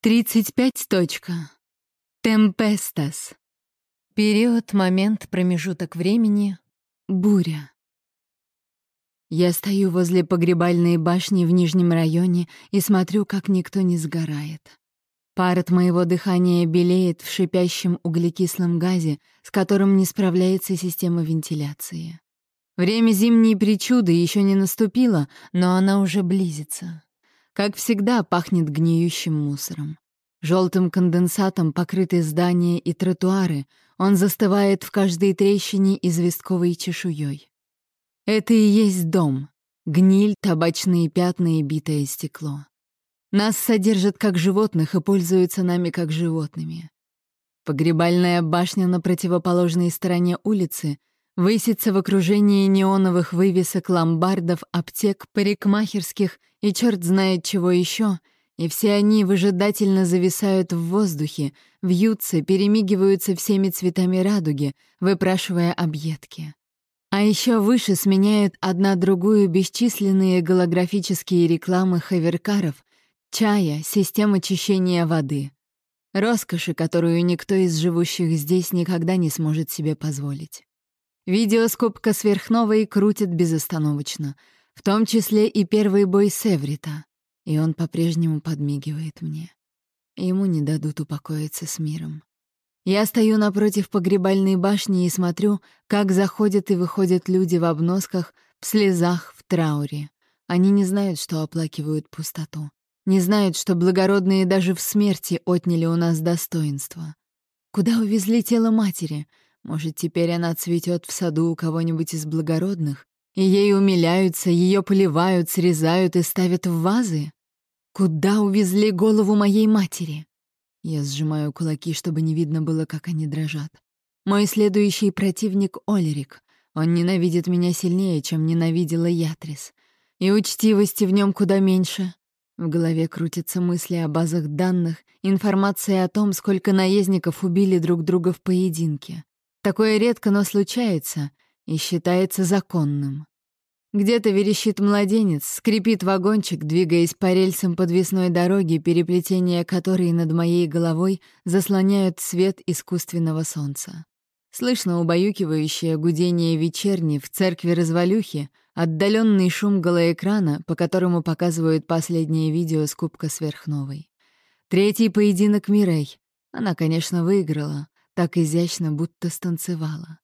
35. Точка. Темпестас. Период, момент, промежуток времени. Буря. Я стою возле погребальной башни в Нижнем районе и смотрю, как никто не сгорает. Пар от моего дыхания белеет в шипящем углекислом газе, с которым не справляется система вентиляции. Время зимней причуды еще не наступило, но она уже близится. Как всегда, пахнет гниющим мусором. Желтым конденсатом покрыты здания и тротуары, он застывает в каждой трещине известковой чешуей. Это и есть дом. Гниль, табачные пятна и битое стекло. Нас содержат как животных и пользуются нами как животными. Погребальная башня на противоположной стороне улицы высится в окружении неоновых вывесок ломбардов, аптек, парикмахерских и черт знает чего еще, и все они выжидательно зависают в воздухе, вьются, перемигиваются всеми цветами радуги, выпрашивая объедки. А еще выше сменяют одна другую бесчисленные голографические рекламы хаверкаров, чая, систем очищения воды. Роскоши, которую никто из живущих здесь никогда не сможет себе позволить. Видеоскопка сверхновой крутит безостановочно, в том числе и первый бой Севрита, и он по-прежнему подмигивает мне. Ему не дадут упокоиться с миром. Я стою напротив погребальной башни и смотрю, как заходят и выходят люди в обносках, в слезах, в трауре. Они не знают, что оплакивают пустоту. Не знают, что благородные даже в смерти отняли у нас достоинство. Куда увезли тело матери? Может, теперь она цветет в саду у кого-нибудь из благородных, и ей умиляются, ее поливают, срезают и ставят в вазы? Куда увезли голову моей матери? Я сжимаю кулаки, чтобы не видно было, как они дрожат. Мой следующий противник — Олерик. Он ненавидит меня сильнее, чем ненавидела Ятрис. И учтивости в нем куда меньше. В голове крутятся мысли о базах данных, информация о том, сколько наездников убили друг друга в поединке. Такое редко, но случается и считается законным. Где-то верещит младенец, скрипит вагончик, двигаясь по рельсам подвесной дороги, переплетения которой над моей головой заслоняют свет искусственного солнца. Слышно убаюкивающее гудение вечерни в церкви развалюхи, отдаленный шум голоэкрана, по которому показывают последнее видео с Кубка Сверхновой. Третий поединок Мирей. Она, конечно, выиграла, так изящно, будто станцевала.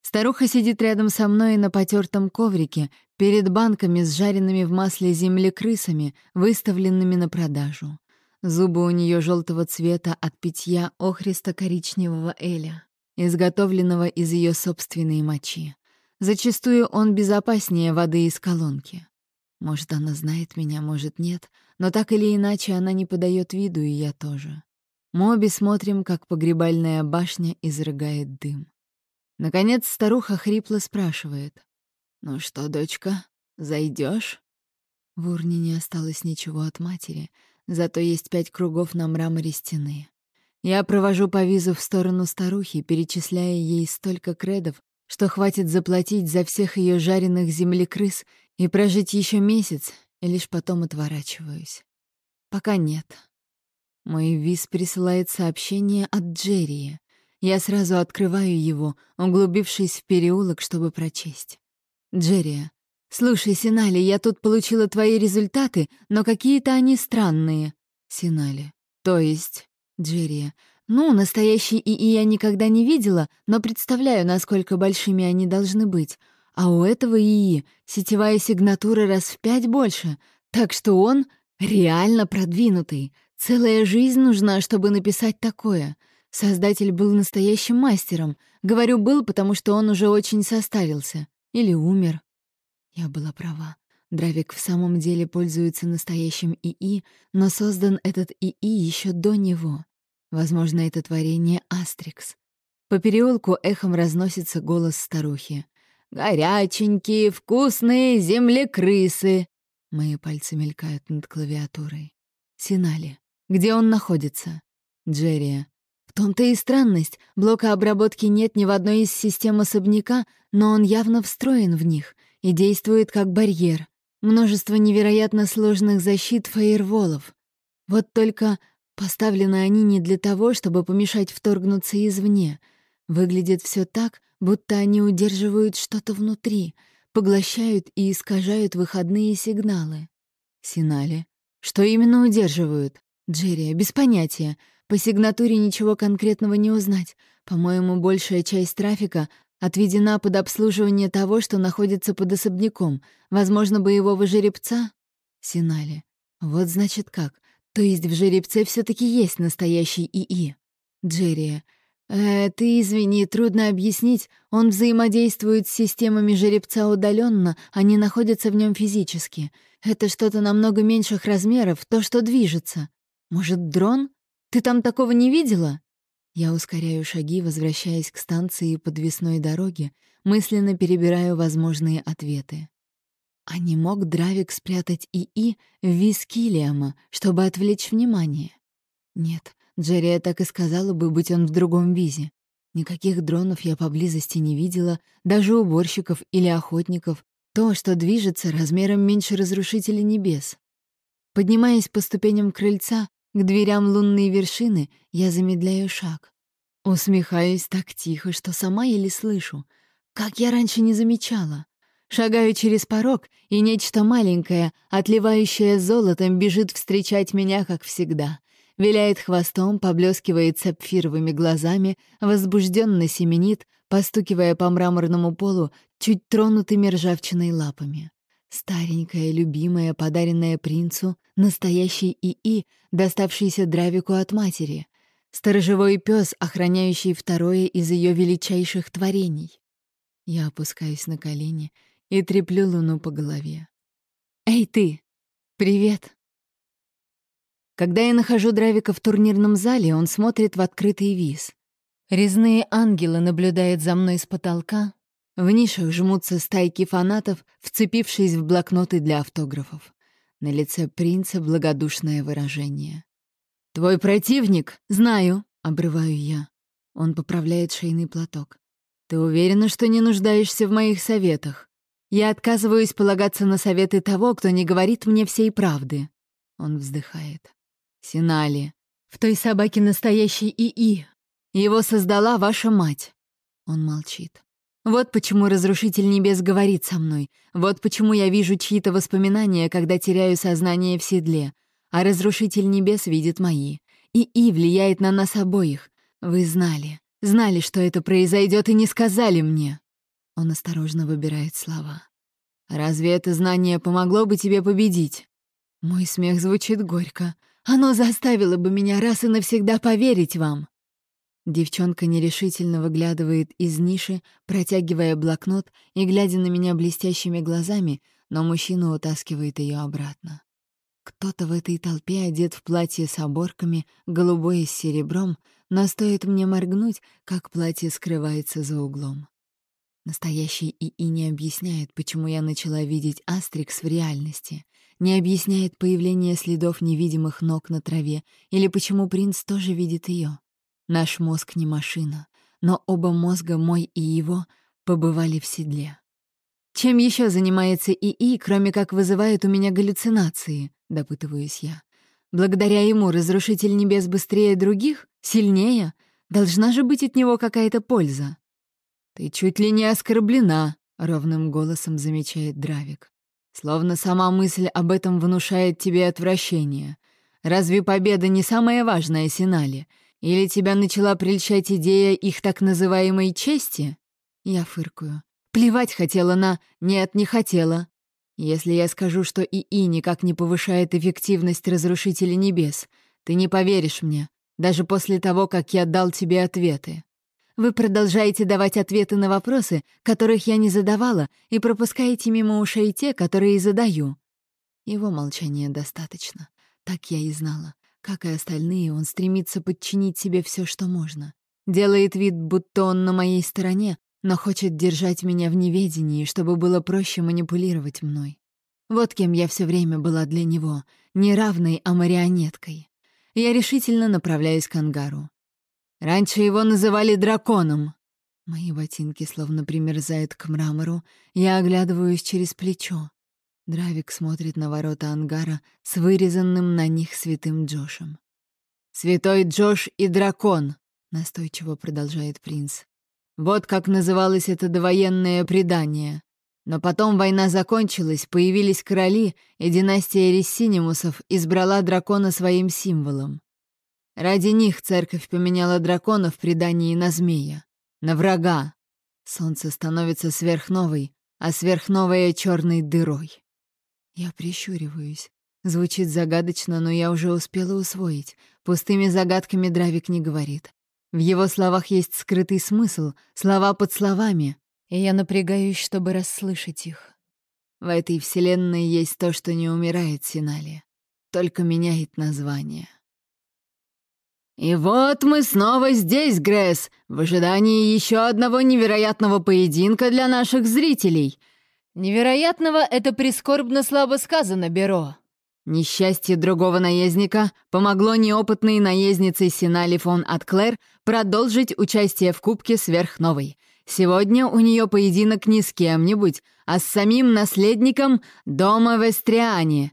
Старуха сидит рядом со мной на потертом коврике, перед банками с жареными в масле землекрысами, выставленными на продажу. Зубы у нее желтого цвета от питья охристо-коричневого эля, изготовленного из ее собственной мочи. Зачастую он безопаснее воды из колонки. Может, она знает меня, может, нет, но так или иначе она не подает виду, и я тоже. Мы обе смотрим, как погребальная башня изрыгает дым. Наконец старуха хрипло спрашивает. «Ну что, дочка, зайдешь? В урне не осталось ничего от матери, зато есть пять кругов на мраморе стены. Я провожу по визу в сторону старухи, перечисляя ей столько кредов, что хватит заплатить за всех ее жареных землекрыс и прожить еще месяц, и лишь потом отворачиваюсь. Пока нет. Мой виз присылает сообщение от Джерри. Я сразу открываю его, углубившись в переулок, чтобы прочесть. Джерри, слушай, Синали, я тут получила твои результаты, но какие-то они странные. Синали, то есть... Джерри, ну, настоящий ИИ я никогда не видела, но представляю, насколько большими они должны быть. А у этого ИИ сетевая сигнатура раз в пять больше, так что он реально продвинутый — Целая жизнь нужна, чтобы написать такое. Создатель был настоящим мастером. Говорю «был», потому что он уже очень состарился. Или умер. Я была права. Дравик в самом деле пользуется настоящим ИИ, но создан этот ИИ еще до него. Возможно, это творение Астрикс. По переулку эхом разносится голос старухи. «Горяченькие, вкусные землекрысы!» Мои пальцы мелькают над клавиатурой. Синали. Где он находится? Джерри. В том-то и странность. Блока обработки нет ни в одной из систем особняка, но он явно встроен в них и действует как барьер. Множество невероятно сложных защит фаерволов. Вот только Поставлены они не для того, чтобы помешать вторгнуться извне. Выглядит все так, будто они удерживают что-то внутри, поглощают и искажают выходные сигналы. Синали. Что именно удерживают? Джерри, без понятия. По сигнатуре ничего конкретного не узнать. По-моему, большая часть трафика отведена под обслуживание того, что находится под особняком, возможно, боевого жеребца? Синали. Вот значит как. То есть в жеребце все таки есть настоящий ИИ. Джерри. Э, ты извини, трудно объяснить. Он взаимодействует с системами жеребца удаленно, они находятся в нем физически. Это что-то намного меньших размеров, то, что движется. Может, дрон? Ты там такого не видела? Я ускоряю шаги, возвращаясь к станции подвесной дороги, мысленно перебираю возможные ответы. А не мог Дравик спрятать ИИ в виз Киллиама, чтобы отвлечь внимание? Нет, Джерри так и сказала бы, быть он в другом визе. Никаких дронов я поблизости не видела, даже уборщиков или охотников. То, что движется, размером меньше разрушителя небес. Поднимаясь по ступеням крыльца, к дверям лунной вершины я замедляю шаг. Усмехаюсь так тихо, что сама еле слышу. Как я раньше не замечала. Шагаю через порог, и нечто маленькое, отливающее золотом, бежит встречать меня, как всегда. Виляет хвостом, поблескивает сапфировыми глазами, возбужденно семенит, постукивая по мраморному полу чуть тронутыми ржавчиной лапами. Старенькая, любимая, подаренная принцу, настоящий ИИ, доставшийся Дравику от матери. Сторожевой пес, охраняющий второе из ее величайших творений. Я опускаюсь на колени и треплю луну по голове. «Эй, ты! Привет!» Когда я нахожу Дравика в турнирном зале, он смотрит в открытый виз. Резные ангелы наблюдают за мной с потолка, в нишах жмутся стайки фанатов, вцепившись в блокноты для автографов. На лице принца благодушное выражение. «Твой противник? Знаю!» — обрываю я. Он поправляет шейный платок. «Ты уверена, что не нуждаешься в моих советах? Я отказываюсь полагаться на советы того, кто не говорит мне всей правды». Он вздыхает. «Синали, в той собаке настоящий ИИ. Его создала ваша мать». Он молчит. Вот почему Разрушитель Небес говорит со мной. Вот почему я вижу чьи-то воспоминания, когда теряю сознание в седле. А Разрушитель Небес видит мои. И И влияет на нас обоих. Вы знали. Знали, что это произойдет, и не сказали мне. Он осторожно выбирает слова. «Разве это знание помогло бы тебе победить?» Мой смех звучит горько. Оно заставило бы меня раз и навсегда поверить вам. Девчонка нерешительно выглядывает из ниши, протягивая блокнот и глядя на меня блестящими глазами, но мужчина утаскивает ее обратно. Кто-то в этой толпе одет в платье с оборками, голубое с серебром, но стоит мне моргнуть, как платье скрывается за углом. Настоящий ИИ не объясняет, почему я начала видеть Астрикс в реальности, не объясняет появление следов невидимых ног на траве или почему принц тоже видит ее. Наш мозг не машина, но оба мозга, мой и его, побывали в седле. Чем еще занимается ИИ, кроме как вызывает у меня галлюцинации, допытываюсь я. Благодаря ему разрушитель небес быстрее других, сильнее, должна же быть от него какая-то польза. Ты чуть ли не оскорблена, ровным голосом замечает Дравик. Словно сама мысль об этом внушает тебе отвращение. Разве победа не самое важное, Синали? Или тебя начала прельщать идея их так называемой чести? Я фыркую. Плевать хотела на «нет, не хотела». Если я скажу, что ИИ никак не повышает эффективность разрушителя небес, ты не поверишь мне, даже после того, как я дал тебе ответы. Вы продолжаете давать ответы на вопросы, которых я не задавала, и пропускаете мимо ушей те, которые задаю. Его молчания достаточно. Так я и знала. Как и остальные, он стремится подчинить себе все, что можно. Делает вид, будто он на моей стороне, но хочет держать меня в неведении, чтобы было проще манипулировать мной. Вот кем я все время была для него, не равной, а марионеткой. Я решительно направляюсь к ангару. Раньше его называли драконом. Мои ботинки словно примерзают к мрамору, я оглядываюсь через плечо. Дравик смотрит на ворота ангара с вырезанным на них святым Джошем. «Святой Джош и дракон», — настойчиво продолжает принц. «Вот как называлось это довоенное предание. Но потом война закончилась, появились короли, и династия Рессинимусов избрала дракона своим символом. Ради них церковь поменяла дракона в предании на змея, на врага. Солнце становится сверхновой, а сверхновая — черной дырой. Я прищуриваюсь. Звучит загадочно, но я уже успела усвоить. Пустыми загадками Дравик не говорит. В его словах есть скрытый смысл, слова под словами, и я напрягаюсь, чтобы расслышать их. В этой вселенной есть то, что не умирает, Синали, только меняет название. «И вот мы снова здесь, Гресс, в ожидании еще одного невероятного поединка для наших зрителей». «Невероятного — это прискорбно слабо сказано, Беро». Несчастье другого наездника помогло неопытной наезднице Синали фон Атклер продолжить участие в Кубке Сверхновой. Сегодня у нее поединок не с кем-нибудь, а с самим наследником дома Вестриани,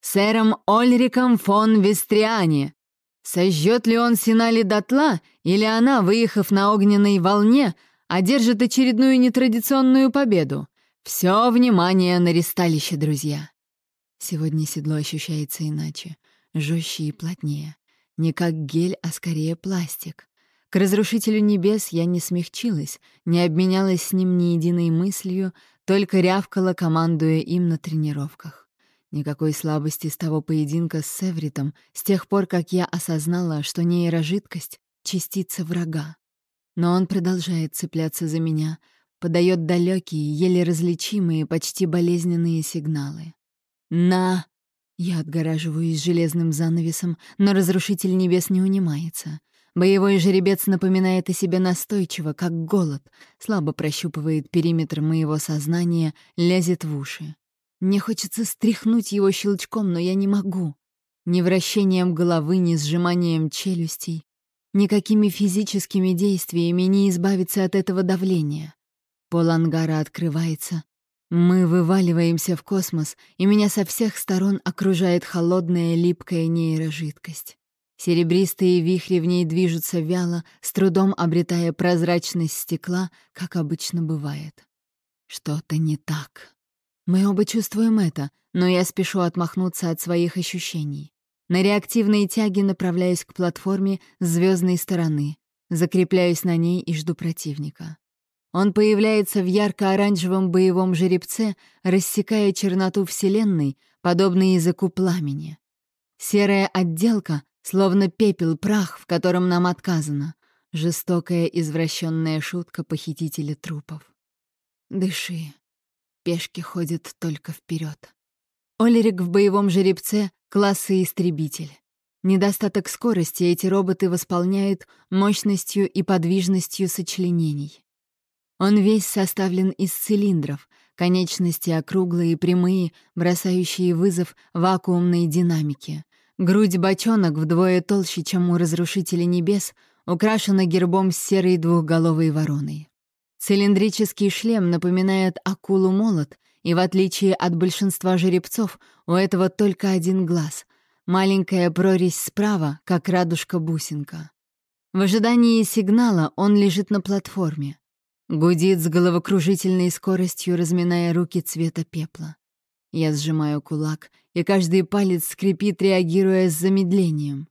сэром Ольриком фон Вестриани. Сожжет ли он Синали дотла, или она, выехав на огненной волне, одержит очередную нетрадиционную победу? Все внимание на ресталище, друзья. Сегодня седло ощущается иначе, жестче и плотнее. Не как гель, а скорее пластик. К разрушителю небес я не смягчилась, не обменялась с ним ни единой мыслью, только рявкала, командуя им на тренировках. Никакой слабости с того поединка с Севритом, с тех пор, как я осознала, что нейрожидкость — частица врага. Но он продолжает цепляться за меня, подает далекие, еле различимые, почти болезненные сигналы. «На!» Я отгораживаюсь железным занавесом, но разрушитель небес не унимается. Боевой жеребец напоминает о себе настойчиво, как голод, слабо прощупывает периметр моего сознания, лезет в уши. Мне хочется стряхнуть его щелчком, но я не могу. Ни вращением головы, ни сжиманием челюстей, никакими физическими действиями не избавиться от этого давления. Пол ангара открывается. Мы вываливаемся в космос, и меня со всех сторон окружает холодная липкая нейрожидкость. Серебристые вихри в ней движутся вяло, с трудом обретая прозрачность стекла, как обычно бывает. Что-то не так. Мы оба чувствуем это, но я спешу отмахнуться от своих ощущений. На реактивные тяги направляюсь к платформе звездной стороны, закрепляюсь на ней и жду противника. Он появляется в ярко-оранжевом боевом жеребце, рассекая черноту Вселенной, подобно языку пламени. Серая отделка, словно пепел, прах, в котором нам отказано. Жестокая извращенная шутка похитителя трупов. «Дыши», Пешки ходят только вперед. Олерик в боевом жеребце — класса истребитель. Недостаток скорости эти роботы восполняют мощностью и подвижностью сочленений. Он весь составлен из цилиндров, конечности округлые и прямые, бросающие вызов вакуумной динамике. Грудь бочонок вдвое толще, чем у Разрушителя Небес, украшена гербом с серой двухголовой вороной. Цилиндрический шлем напоминает акулу-молот, и в отличие от большинства жеребцов, у этого только один глаз. Маленькая прорезь справа, как радужка-бусинка. В ожидании сигнала он лежит на платформе. Гудит с головокружительной скоростью, разминая руки цвета пепла. Я сжимаю кулак, и каждый палец скрипит, реагируя с замедлением.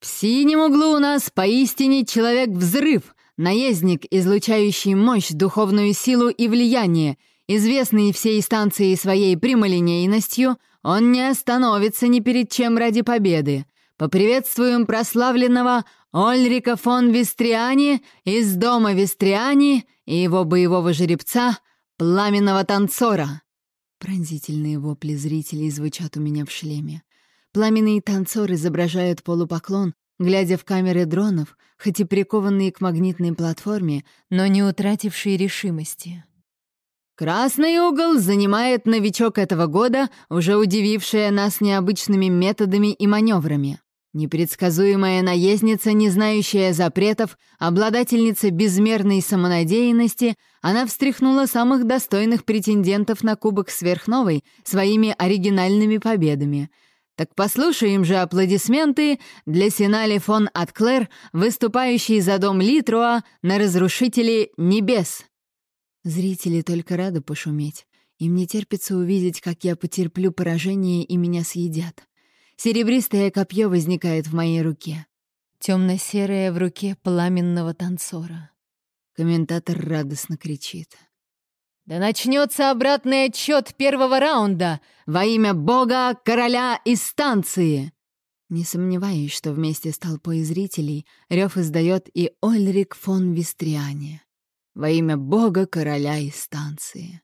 «В синем углу у нас поистине человек-взрыв!» Наездник, излучающий мощь, духовную силу и влияние, известный всей станции своей прямолинейностью, он не остановится ни перед чем ради победы. Поприветствуем прославленного Ольрика фон Вестриани из дома Вестриани и его боевого жеребца, пламенного танцора. Пронзительные вопли зрителей звучат у меня в шлеме. Пламенный танцор изображает полупоклон, глядя в камеры дронов, хоть и прикованные к магнитной платформе, но не утратившие решимости. Красный угол занимает новичок этого года, уже удивившая нас необычными методами и маневрами. Непредсказуемая наездница, не знающая запретов, обладательница безмерной самонадеянности, она встряхнула самых достойных претендентов на Кубок Сверхновой своими оригинальными победами — Так послушаем же аплодисменты для Синали фон Атклер, выступающей за дом Литруа на разрушителе небес. Зрители только рады пошуметь. Им не терпится увидеть, как я потерплю поражение и меня съедят. Серебристое копье возникает в моей руке. Темно-серое в руке пламенного танцора. Комментатор радостно кричит. «Да начнется обратный отчет первого раунда во имя Бога, короля и станции!» Не сомневаюсь, что вместе с толпой зрителей рев издает и Ольрик фон Вистриане. Во имя Бога, короля и станции.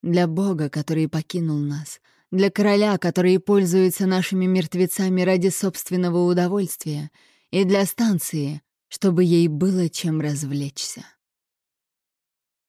Для Бога, который покинул нас, для короля, который пользуется нашими мертвецами ради собственного удовольствия, и для станции, чтобы ей было чем развлечься.